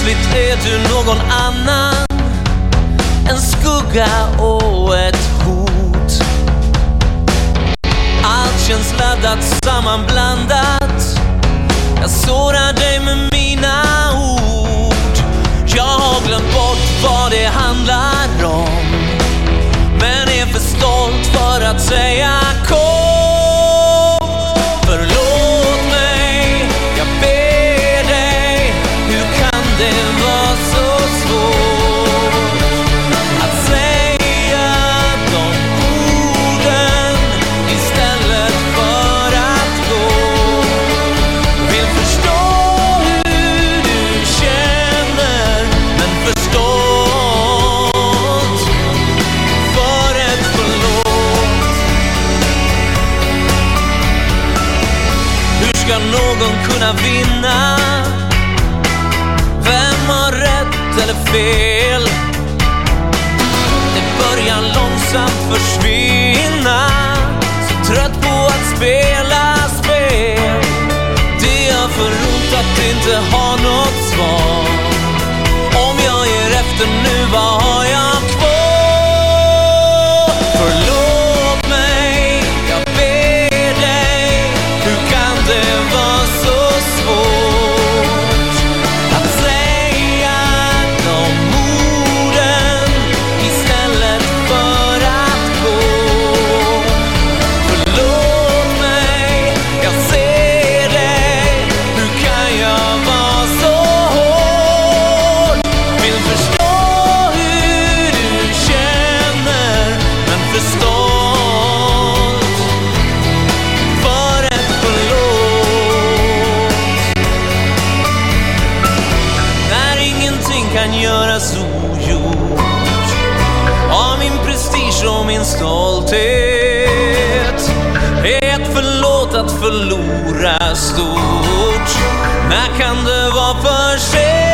Plötsligt är du någon annan. En skugga och ett hot. Allt känns laddat, sammanblandat. Jag sårar dig med mina ord. Jag har glömt bort vad det handlar om. Men är för stolt för att säga det var så svårt att säga de orden istället för att gå Vill förstå hur du känner men förstått. stolt för ett förlåt Hur ska någon kunna vinna? Fel? Det börjar långsamt försvinna. Så trött på att spela spel. Det gör för ont att inte ha något svar. Om jag ger efter nu, vad har jag göras ogjort av min prestige och min stolthet är ett förlåt att förlora stort När kan det vara för sent?